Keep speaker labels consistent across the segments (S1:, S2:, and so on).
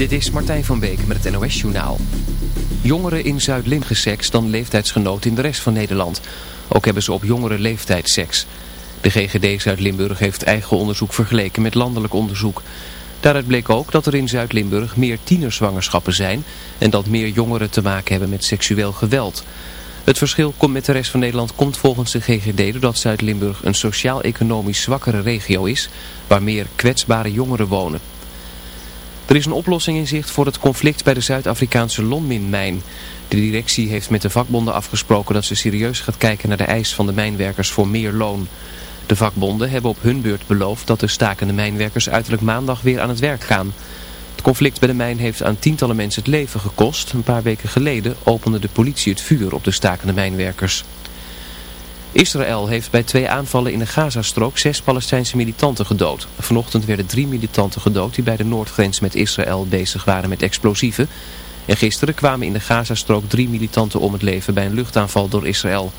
S1: Dit is Martijn van Beek met het NOS-journaal. Jongeren in Zuid-Limburg seks dan leeftijdsgenoten in de rest van Nederland. Ook hebben ze op jongere leeftijd seks. De GGD Zuid-Limburg heeft eigen onderzoek vergeleken met landelijk onderzoek. Daaruit bleek ook dat er in Zuid-Limburg meer tienerzwangerschappen zijn... en dat meer jongeren te maken hebben met seksueel geweld. Het verschil met de rest van Nederland komt volgens de GGD... doordat Zuid-Limburg een sociaal-economisch zwakkere regio is... waar meer kwetsbare jongeren wonen. Er is een oplossing in zicht voor het conflict bij de Zuid-Afrikaanse Lonmin-mijn. De directie heeft met de vakbonden afgesproken dat ze serieus gaat kijken naar de eis van de mijnwerkers voor meer loon. De vakbonden hebben op hun beurt beloofd dat de stakende mijnwerkers uiterlijk maandag weer aan het werk gaan. Het conflict bij de mijn heeft aan tientallen mensen het leven gekost. Een paar weken geleden opende de politie het vuur op de stakende mijnwerkers. Israël heeft bij twee aanvallen in de Gazastrook zes Palestijnse militanten gedood. Vanochtend werden drie militanten gedood die bij de noordgrens met Israël bezig waren met explosieven. En gisteren kwamen in de Gazastrook drie militanten om het leven bij een luchtaanval door Israël.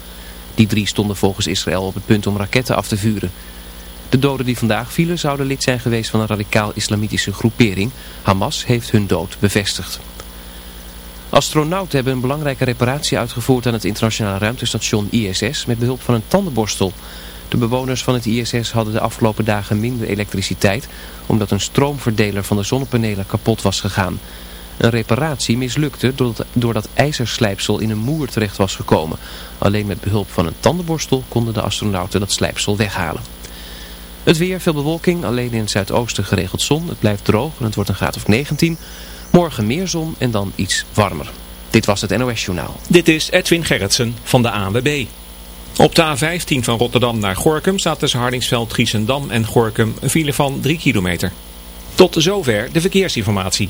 S1: Die drie stonden volgens Israël op het punt om raketten af te vuren. De doden die vandaag vielen zouden lid zijn geweest van een radicaal-islamitische groepering. Hamas heeft hun dood bevestigd. Astronauten hebben een belangrijke reparatie uitgevoerd aan het internationale ruimtestation ISS met behulp van een tandenborstel. De bewoners van het ISS hadden de afgelopen dagen minder elektriciteit omdat een stroomverdeler van de zonnepanelen kapot was gegaan. Een reparatie mislukte doordat, doordat ijzerslijpsel in een moer terecht was gekomen. Alleen met behulp van een tandenborstel konden de astronauten dat slijpsel weghalen. Het weer, veel bewolking, alleen in het zuidoosten geregeld zon. Het blijft droog en het wordt een graad of 19. Morgen meer zon en dan iets warmer. Dit was het NOS Journaal.
S2: Dit is Edwin Gerritsen van de ANWB. Op de A15 van Rotterdam naar Gorkum staat tussen Hardingsveld, Giesendam en Gorkum een file van 3 kilometer. Tot zover de verkeersinformatie.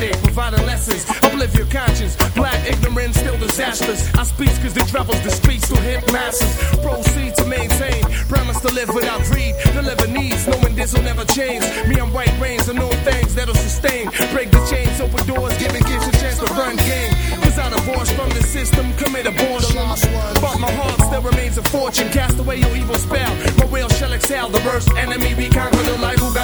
S3: providing lessons. Oblivion conscience, black ignorance, still disastrous. I
S4: speak cause they travels the streets to hit masses. Proceed to maintain, promise to live without greed. Deliver needs, knowing this will never change. Me, and white reins, and no things that'll sustain. Break the chains, open doors, giving kids a chance to run game. Cause I divorced from the system, commit abortion. But my heart still remains a fortune. Cast away your evil spell. My will shall excel. The worst enemy, we conquer the life who got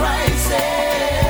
S4: crisis.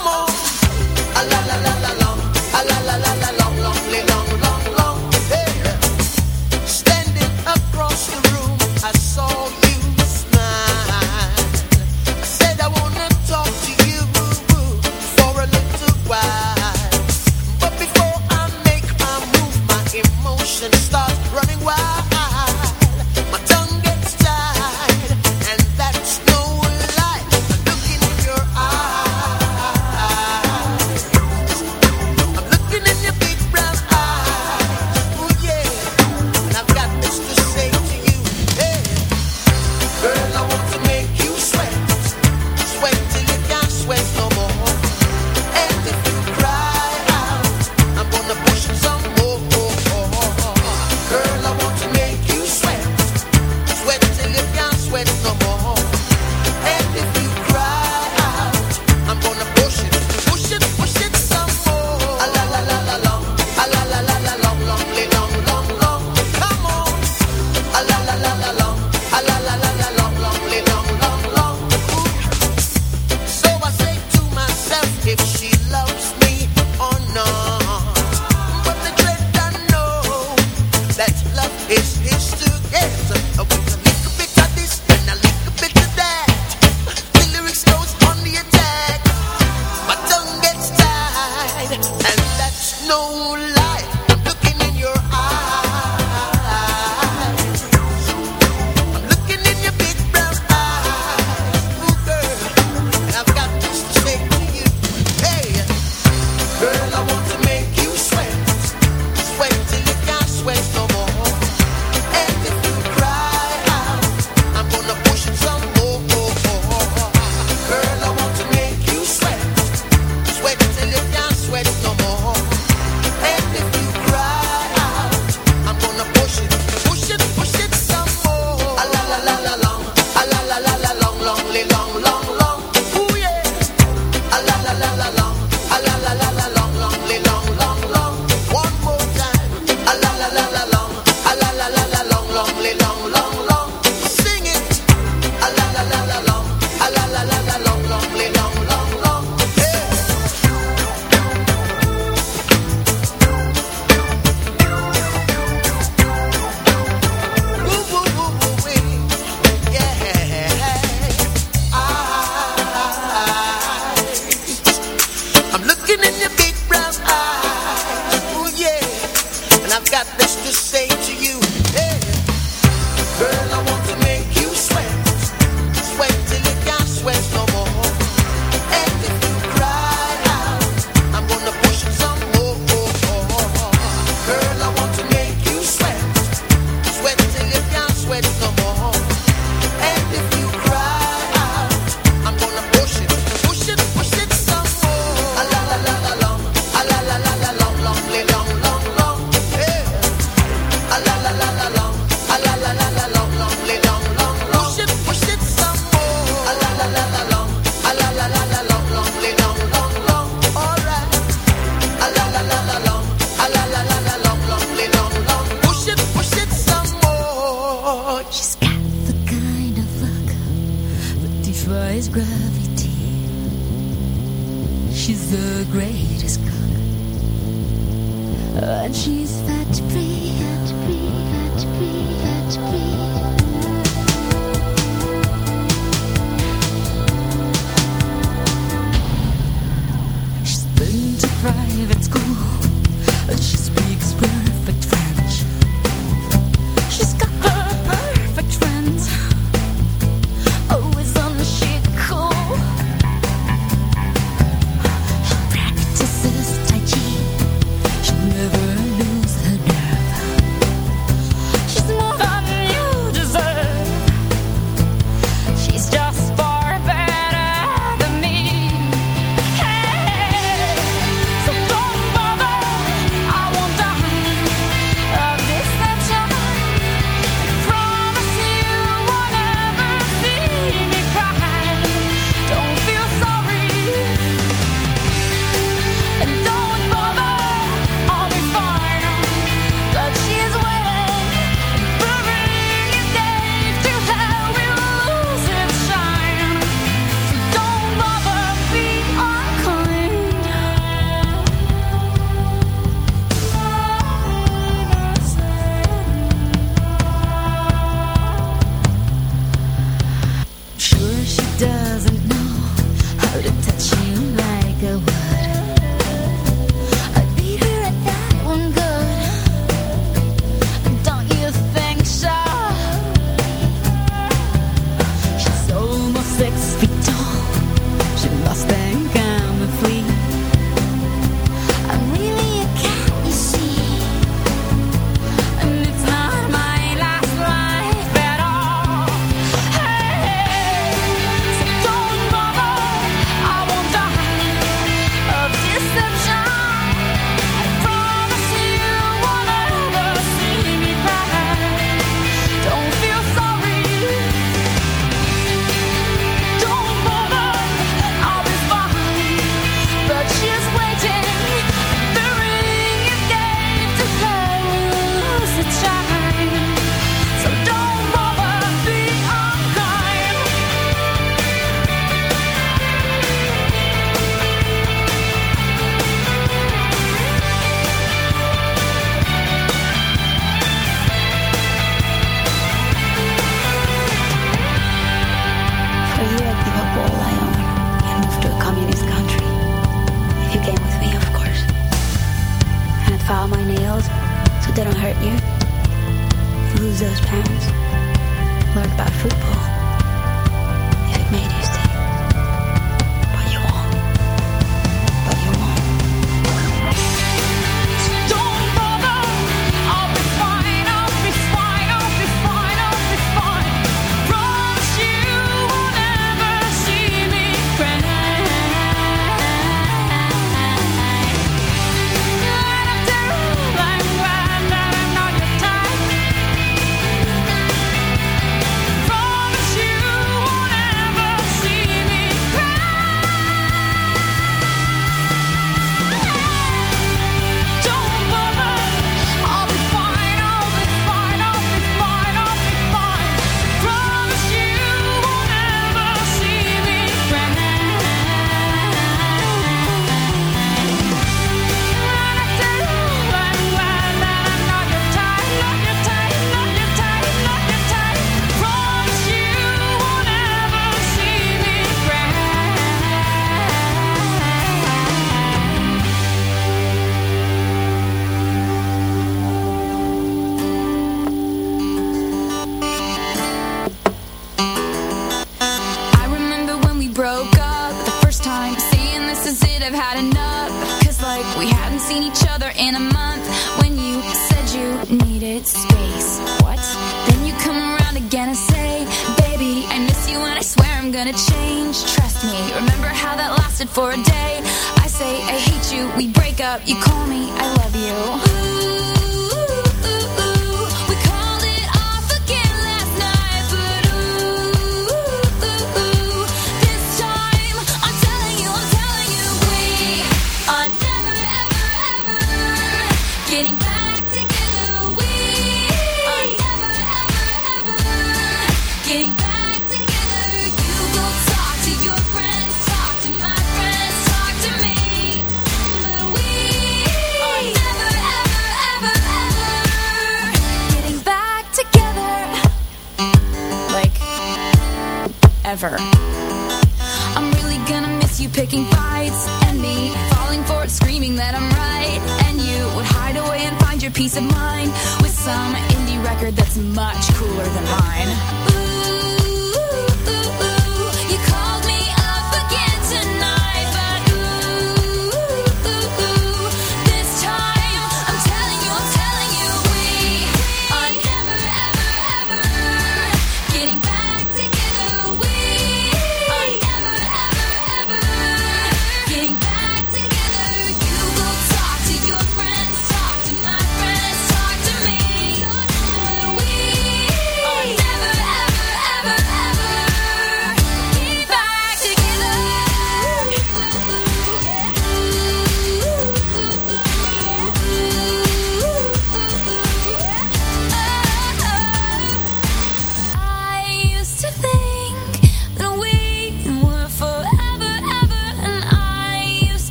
S3: but
S5: she's fat free, fat free, fat free, fat free.